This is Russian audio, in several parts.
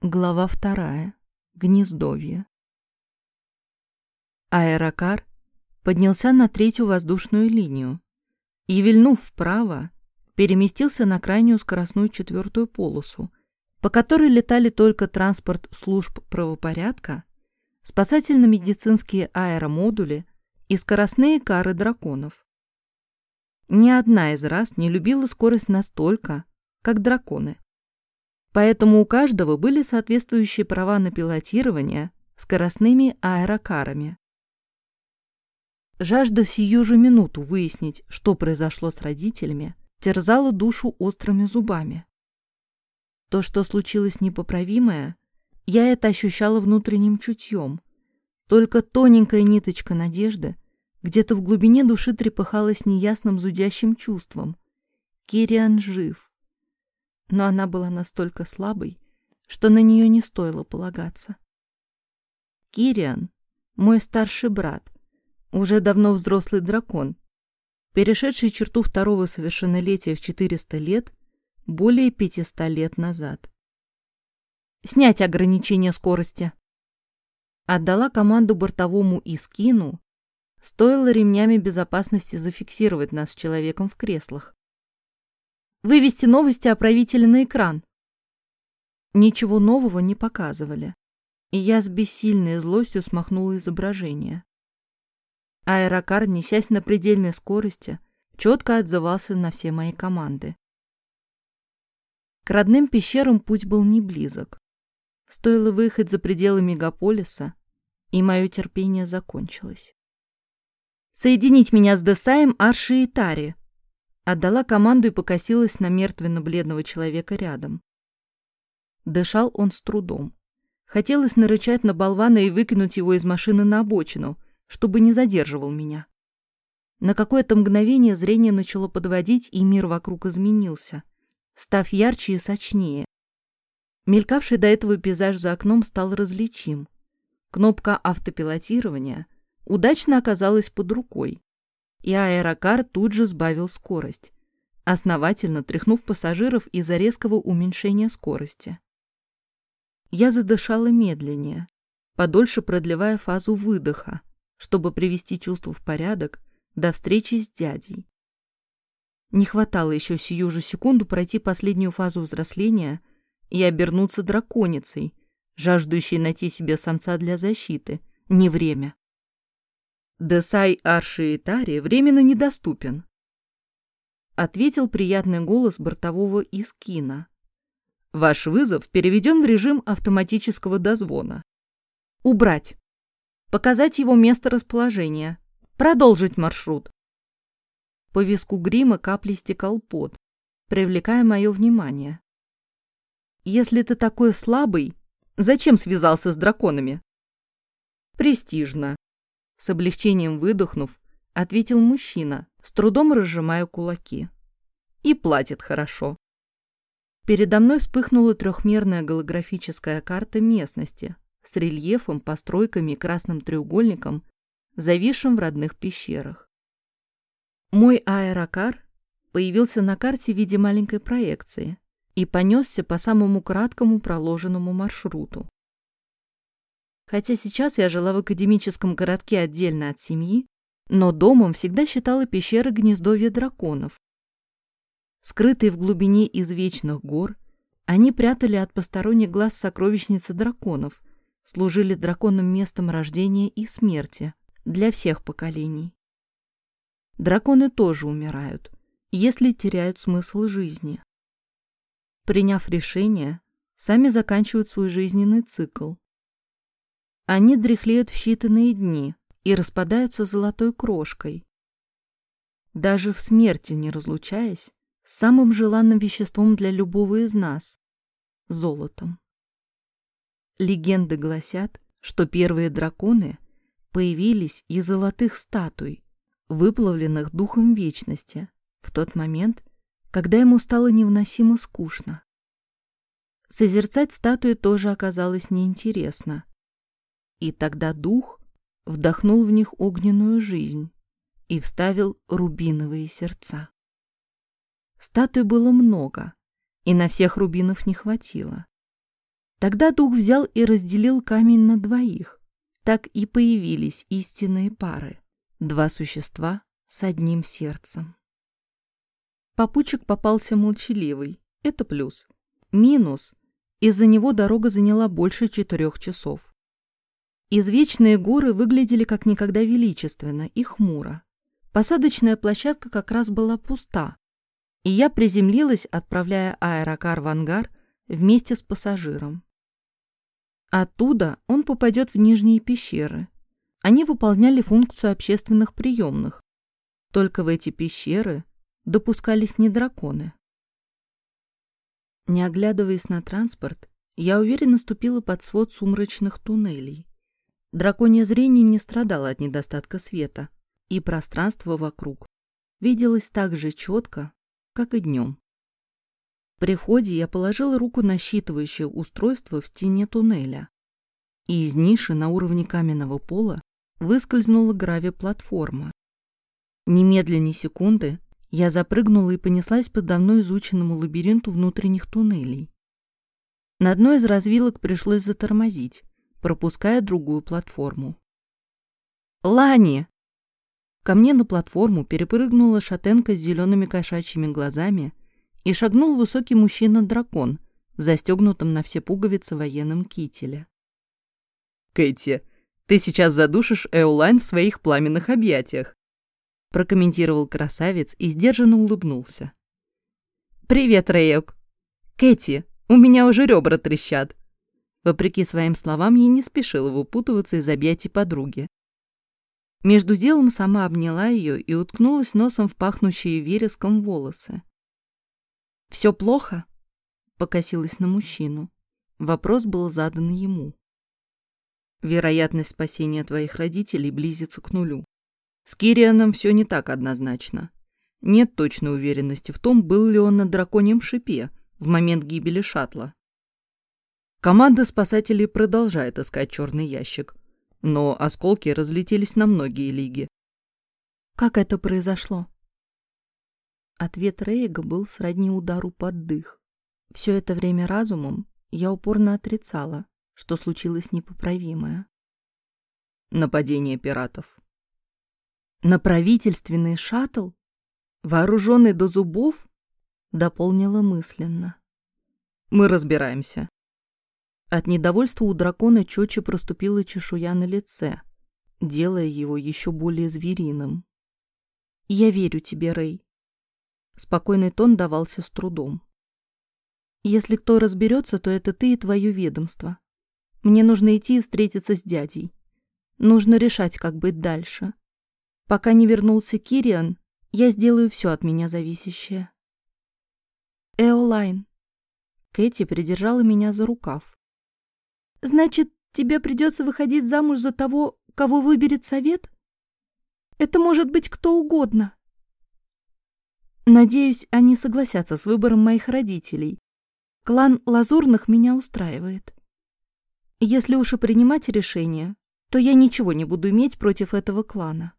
Глава вторая. Гнездовье. Аэрокар поднялся на третью воздушную линию и, вильнув вправо, переместился на крайнюю скоростную четвертую полосу, по которой летали только транспорт служб правопорядка, спасательно-медицинские аэромодули и скоростные кары драконов. Ни одна из раз не любила скорость настолько, как драконы. Поэтому у каждого были соответствующие права на пилотирование скоростными аэрокарами. Жажда сию же минуту выяснить, что произошло с родителями, терзала душу острыми зубами. То, что случилось непоправимое, я это ощущала внутренним чутьем. Только тоненькая ниточка надежды где-то в глубине души трепыхалась неясным зудящим чувством. Кириан жив но она была настолько слабой, что на нее не стоило полагаться. Кириан, мой старший брат, уже давно взрослый дракон, перешедший черту второго совершеннолетия в 400 лет, более 500 лет назад. «Снять ограничение скорости!» Отдала команду бортовому Искину, стоило ремнями безопасности зафиксировать нас с человеком в креслах. Вывести новости о правителе на экран. Ничего нового не показывали, и я с бессильной злостью смахнула изображение. Аэрокар, несясь на предельной скорости, четко отзывался на все мои команды. К родным пещерам путь был не близок. Стоило выехать за пределы мегаполиса, и мое терпение закончилось. «Соединить меня с Десаем, Арши и Тари», Отдала команду и покосилась на мертвенно-бледного человека рядом. Дышал он с трудом. Хотелось нарычать на болвана и выкинуть его из машины на обочину, чтобы не задерживал меня. На какое-то мгновение зрение начало подводить, и мир вокруг изменился, став ярче и сочнее. Мелькавший до этого пейзаж за окном стал различим. Кнопка автопилотирования удачно оказалась под рукой, и аэрокар тут же сбавил скорость, основательно тряхнув пассажиров из-за резкого уменьшения скорости. Я задышала медленнее, подольше продлевая фазу выдоха, чтобы привести чувство в порядок до встречи с дядей. Не хватало еще сию же секунду пройти последнюю фазу взросления и обернуться драконицей, жаждущей найти себе самца для защиты. Не время. Десай Аршиитари временно недоступен. Ответил приятный голос бортового Искина. Ваш вызов переведен в режим автоматического дозвона. Убрать. Показать его место расположения. Продолжить маршрут. По виску грима капли стекал пот, привлекая мое внимание. Если ты такой слабый, зачем связался с драконами? Престижно. С облегчением выдохнув, ответил мужчина, с трудом разжимая кулаки. И платит хорошо. Передо мной вспыхнула трехмерная голографическая карта местности с рельефом, постройками и красным треугольником, зависшим в родных пещерах. Мой аэрокар появился на карте в виде маленькой проекции и понесся по самому краткому проложенному маршруту. Хотя сейчас я жила в академическом городке отдельно от семьи, но домом всегда считала пещеры гнездовья драконов. Скрытые в глубине извечных гор, они прятали от посторонних глаз сокровищницы драконов, служили драконным местом рождения и смерти для всех поколений. Драконы тоже умирают, если теряют смысл жизни. Приняв решение, сами заканчивают свой жизненный цикл, они дряхлеют в считанные дни и распадаются золотой крошкой. Даже в смерти не разлучаясь, самым желанным веществом для любого из нас — золотом. Легенды гласят, что первые драконы появились из золотых статуй, выплавленных духом вечности, в тот момент, когда ему стало невыносимо скучно. Созерцать статуи тоже оказалось неинтересно. И тогда дух вдохнул в них огненную жизнь и вставил рубиновые сердца. Статуй было много, и на всех рубинов не хватило. Тогда дух взял и разделил камень на двоих. Так и появились истинные пары. Два существа с одним сердцем. Попутчик попался молчаливый. Это плюс. Минус. Из-за него дорога заняла больше четырех часов. Извечные горы выглядели как никогда величественно и хмуро. Посадочная площадка как раз была пуста, и я приземлилась, отправляя аэрокар в ангар вместе с пассажиром. Оттуда он попадет в нижние пещеры. Они выполняли функцию общественных приемных. Только в эти пещеры допускались не драконы. Не оглядываясь на транспорт, я уверенно ступила под свод сумрачных туннелей. Драконье зрение не страдало от недостатка света, и пространство вокруг виделось так же четко, как и днем. При входе я положила руку на считывающее устройство в стене туннеля, и из ниши на уровне каменного пола выскользнула грави-платформа. Немедленно секунды я запрыгнула и понеслась по давно изученному лабиринту внутренних туннелей. На одной из развилок пришлось затормозить, пропуская другую платформу. «Лани!» Ко мне на платформу перепрыгнула шатенка с зелеными кошачьими глазами и шагнул высокий мужчина-дракон в застегнутом на все пуговицы военном кителе. «Кэти, ты сейчас задушишь Эолайн в своих пламенных объятиях», прокомментировал красавец и сдержанно улыбнулся. «Привет, Рейок. Кэти, у меня уже ребра трещат». Вопреки своим словам, я не спешила выпутываться из объятий подруги. Между делом сама обняла ее и уткнулась носом в пахнущие вереском волосы. «Все плохо?» — покосилась на мужчину. Вопрос был задан ему. «Вероятность спасения твоих родителей близится к нулю. С Кирианом все не так однозначно. Нет точной уверенности в том, был ли он на драконьем шипе в момент гибели шаттла. Команда спасателей продолжает искать черный ящик, но осколки разлетелись на многие лиги. Как это произошло? Ответ Рейга был сродни удару под дых. Все это время разумом я упорно отрицала, что случилось непоправимое. Нападение пиратов. На правительственный шаттл? Вооруженный до зубов? Дополнила мысленно. Мы разбираемся. От недовольства у дракона четче проступила чешуя на лице, делая его еще более звериным. «Я верю тебе, Рэй». Спокойный тон давался с трудом. «Если кто разберется, то это ты и твое ведомство. Мне нужно идти и встретиться с дядей. Нужно решать, как быть дальше. Пока не вернулся Кириан, я сделаю все от меня зависящее. Эолайн. Кэти придержала меня за рукав. Значит, тебе придется выходить замуж за того, кого выберет совет? Это может быть кто угодно. Надеюсь, они согласятся с выбором моих родителей. Клан Лазурных меня устраивает. Если уж и принимать решение, то я ничего не буду иметь против этого клана.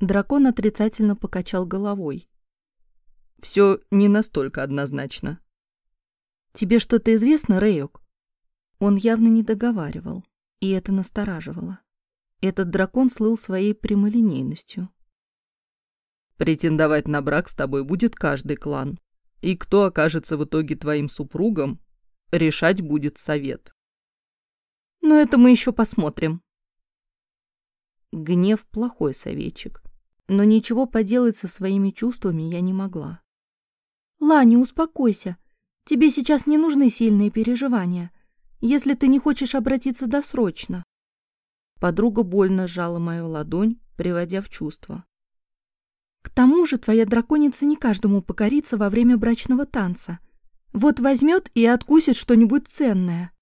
Дракон отрицательно покачал головой. «Все не настолько однозначно». «Тебе что-то известно, Рейок?» Он явно не договаривал, и это настораживало. Этот дракон слыл своей прямолинейностью. «Претендовать на брак с тобой будет каждый клан, и кто окажется в итоге твоим супругом, решать будет совет». «Но это мы еще посмотрим». Гнев – плохой советчик но ничего поделать со своими чувствами я не могла. «Лани, успокойся. Тебе сейчас не нужны сильные переживания, если ты не хочешь обратиться досрочно». Подруга больно сжала мою ладонь, приводя в чувство. «К тому же твоя драконица не каждому покорится во время брачного танца. Вот возьмет и откусит что-нибудь ценное».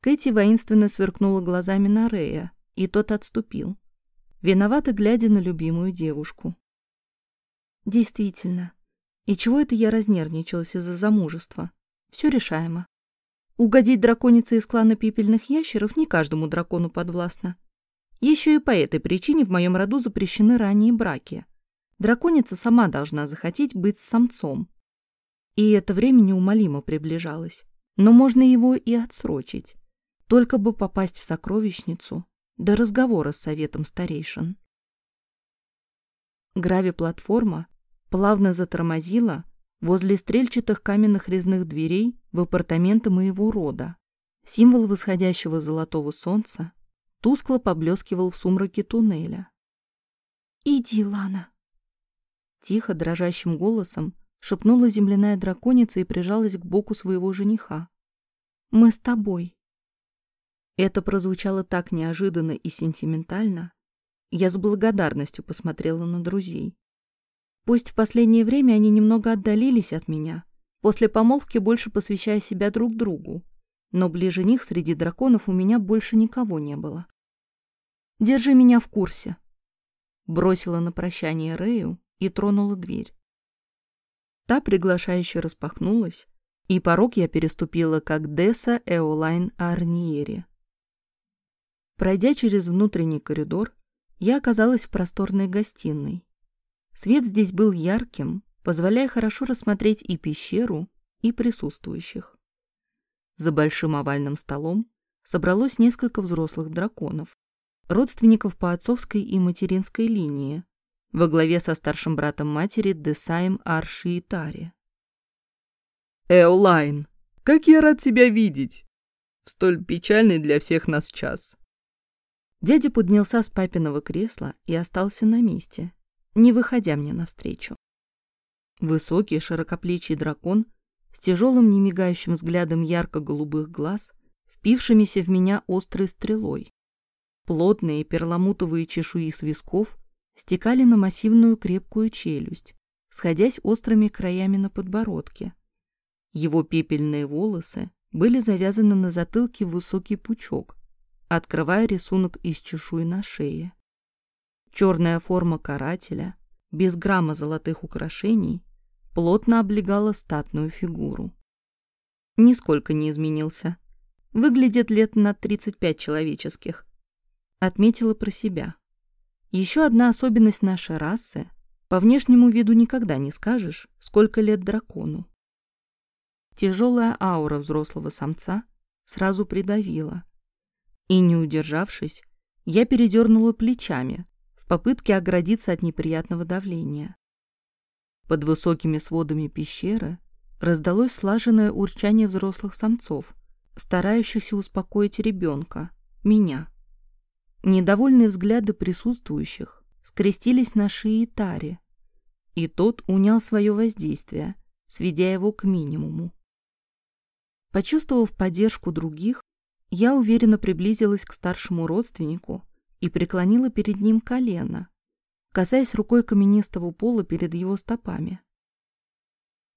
Кэти воинственно сверкнула глазами на Рея, и тот отступил виновато глядя на любимую девушку. Действительно. И чего это я разнервничалась из-за замужества? Все решаемо. Угодить драконице из клана пепельных ящеров не каждому дракону подвластно. Еще и по этой причине в моем роду запрещены ранние браки. Драконица сама должна захотеть быть с самцом. И это время неумолимо приближалось. но можно его и отсрочить. Только бы попасть в сокровищницу до разговора с советом старейшин. Грави-платформа плавно затормозила возле стрельчатых каменных резных дверей в апартаменты моего рода. Символ восходящего золотого солнца тускло поблескивал в сумраке туннеля. «Иди, Лана!» Тихо, дрожащим голосом шепнула земляная драконица и прижалась к боку своего жениха. «Мы с тобой». Это прозвучало так неожиданно и сентиментально. Я с благодарностью посмотрела на друзей. Пусть в последнее время они немного отдалились от меня, после помолвки больше посвящая себя друг другу, но ближе них среди драконов у меня больше никого не было. «Держи меня в курсе», — бросила на прощание Рэю и тронула дверь. Та приглашающе распахнулась, и порог я переступила как Десса Эолайн Арниери. Пройдя через внутренний коридор, я оказалась в просторной гостиной. Свет здесь был ярким, позволяя хорошо рассмотреть и пещеру, и присутствующих. За большим овальным столом собралось несколько взрослых драконов, родственников по отцовской и материнской линии, во главе со старшим братом матери Десаем Арши и Тари. «Эолайн, как я рад тебя видеть! В столь печальный для всех нас час!» Дядя поднялся с папиного кресла и остался на месте, не выходя мне навстречу. Высокий, широкоплечий дракон с тяжелым, немигающим взглядом ярко-голубых глаз, впившимися в меня острой стрелой. Плотные перламутовые чешуи с висков стекали на массивную крепкую челюсть, сходясь острыми краями на подбородке. Его пепельные волосы были завязаны на затылке в высокий пучок, открывая рисунок из чешуй на шее. Черная форма карателя, без грамма золотых украшений, плотно облегала статную фигуру. Нисколько не изменился. Выглядит лет на 35 человеческих. Отметила про себя. Еще одна особенность нашей расы – по внешнему виду никогда не скажешь, сколько лет дракону. Тяжелая аура взрослого самца сразу придавила, и, не удержавшись, я передернула плечами в попытке оградиться от неприятного давления. Под высокими сводами пещеры раздалось слаженное урчание взрослых самцов, старающихся успокоить ребенка, меня. Недовольные взгляды присутствующих скрестились на шее Тари, и тот унял свое воздействие, сведя его к минимуму. Почувствовав поддержку других, я уверенно приблизилась к старшему родственнику и преклонила перед ним колено, касаясь рукой каменистого пола перед его стопами.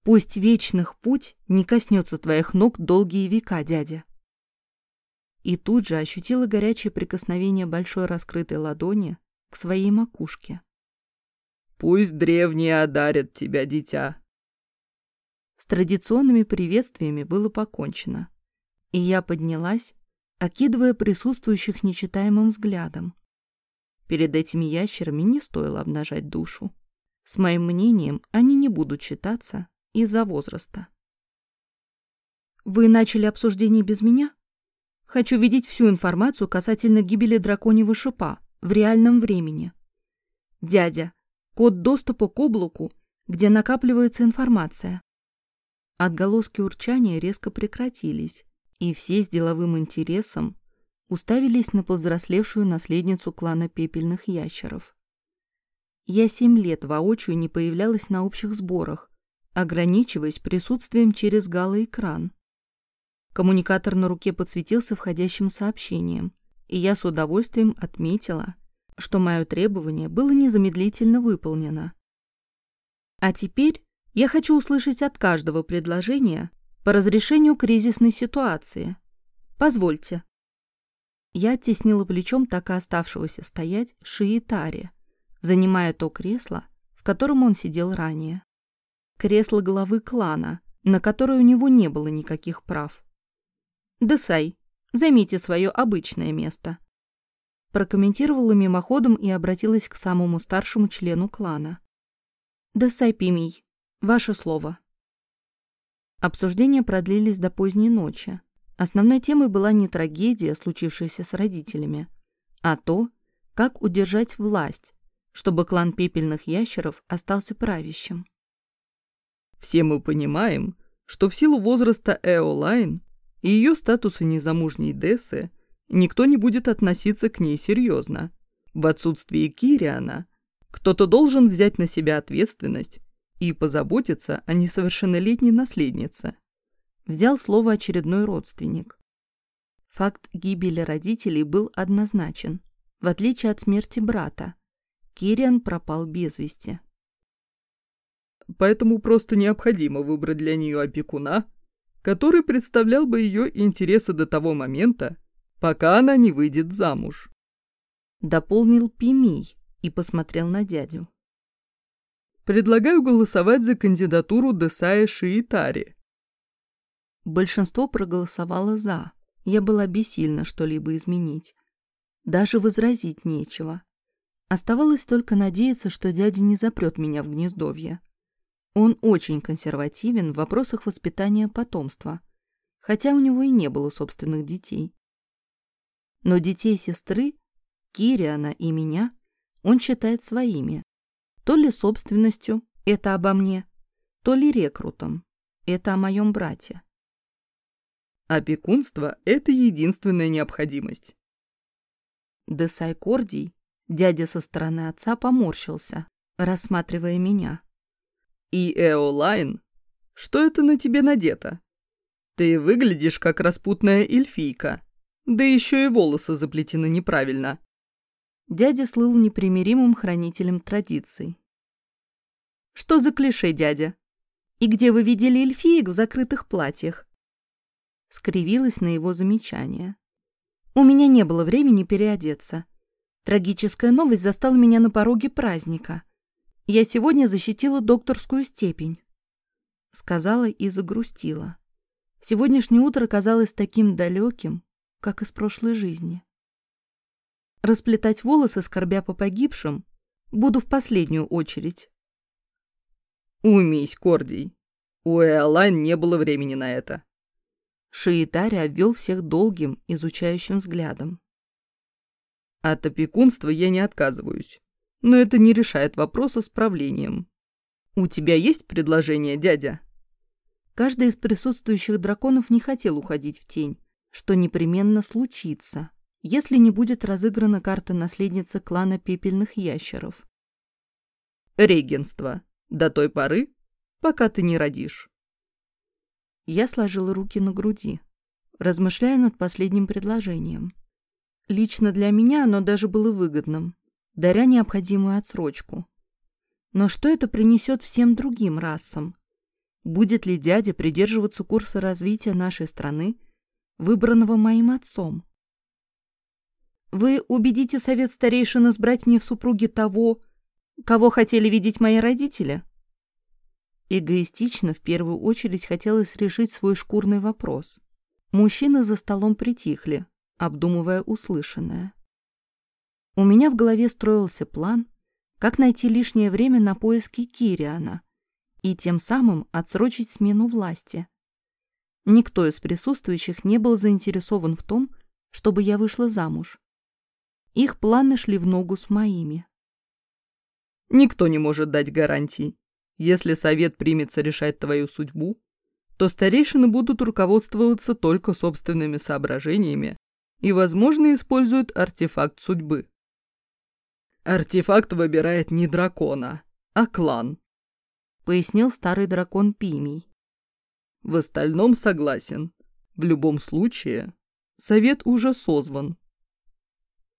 «Пусть вечных путь не коснется твоих ног долгие века, дядя!» И тут же ощутила горячее прикосновение большой раскрытой ладони к своей макушке. «Пусть древние одарят тебя, дитя!» С традиционными приветствиями было покончено, и я поднялась, окидывая присутствующих нечитаемым взглядом. Перед этими ящерами не стоило обнажать душу. С моим мнением они не будут читаться из-за возраста. Вы начали обсуждение без меня? Хочу видеть всю информацию касательно гибели драконьего шипа в реальном времени. Дядя, код доступа к облаку, где накапливается информация. Отголоски урчания резко прекратились, и все с деловым интересом уставились на повзрослевшую наследницу клана пепельных ящеров. Я семь лет воочию не появлялась на общих сборах, ограничиваясь присутствием через галоэкран. Коммуникатор на руке подсветился входящим сообщением, и я с удовольствием отметила, что мое требование было незамедлительно выполнено. А теперь я хочу услышать от каждого предложения по разрешению кризисной ситуации. Позвольте. Я оттеснила плечом так и оставшегося стоять Шиитари, занимая то кресло, в котором он сидел ранее. Кресло главы клана, на которое у него не было никаких прав. «Десай, займите свое обычное место», прокомментировала мимоходом и обратилась к самому старшему члену клана. «Десай Пимий, ваше слово». Обсуждения продлились до поздней ночи. Основной темой была не трагедия, случившаяся с родителями, а то, как удержать власть, чтобы клан пепельных ящеров остался правящим. Все мы понимаем, что в силу возраста Эолайн и ее статуса незамужней Дессы никто не будет относиться к ней серьезно. В отсутствие Кириана кто-то должен взять на себя ответственность и позаботиться о несовершеннолетней наследнице. Взял слово очередной родственник. Факт гибели родителей был однозначен. В отличие от смерти брата, Кириан пропал без вести. Поэтому просто необходимо выбрать для нее опекуна, который представлял бы ее интересы до того момента, пока она не выйдет замуж. Дополнил Пимий и посмотрел на дядю. Предлагаю голосовать за кандидатуру Десая Шиитари. Большинство проголосовало «за». Я была бессильна что-либо изменить. Даже возразить нечего. Оставалось только надеяться, что дядя не запрет меня в гнездовье. Он очень консервативен в вопросах воспитания потомства, хотя у него и не было собственных детей. Но детей сестры, Кириана и меня, он считает своими, то ли собственностью, это обо мне, то ли рекрутом, это о моем брате. Опекунство – это единственная необходимость. Десай Кордий, дядя со стороны отца, поморщился, рассматривая меня. И Эолайн, что это на тебе надето? Ты выглядишь как распутная эльфийка, да еще и волосы заплетены неправильно. Дядя слыл непримиримым хранителем традиций. «Что за клише, дядя? И где вы видели эльфиек в закрытых платьях?» Скривилась на его замечание. «У меня не было времени переодеться. Трагическая новость застала меня на пороге праздника. Я сегодня защитила докторскую степень», — сказала и загрустила. Сегодняшнее утро казалось таким далеким, как из прошлой жизни. Расплетать волосы, скорбя по погибшим, буду в последнюю очередь. Умись, Кордий. У Эолайн не было времени на это. Шиитари обвел всех долгим, изучающим взглядом. От опекунства я не отказываюсь, но это не решает вопроса с правлением. У тебя есть предложение, дядя? Каждый из присутствующих драконов не хотел уходить в тень, что непременно случится если не будет разыграна карта наследницы клана пепельных ящеров. Регенство. До той поры, пока ты не родишь. Я сложила руки на груди, размышляя над последним предложением. Лично для меня оно даже было выгодным, даря необходимую отсрочку. Но что это принесет всем другим расам? Будет ли дядя придерживаться курса развития нашей страны, выбранного моим отцом? Вы убедите совет старейшин избрать мне в супруге того, кого хотели видеть мои родители? Эгоистично в первую очередь хотелось решить свой шкурный вопрос. Мужчины за столом притихли, обдумывая услышанное. У меня в голове строился план, как найти лишнее время на поиски Кириана и тем самым отсрочить смену власти. Никто из присутствующих не был заинтересован в том, чтобы я вышла замуж. Их планы шли в ногу с моими. Никто не может дать гарантий. Если совет примется решать твою судьбу, то старейшины будут руководствоваться только собственными соображениями и, возможно, используют артефакт судьбы. Артефакт выбирает не дракона, а клан, пояснил старый дракон Пимий. В остальном согласен. В любом случае, совет уже созван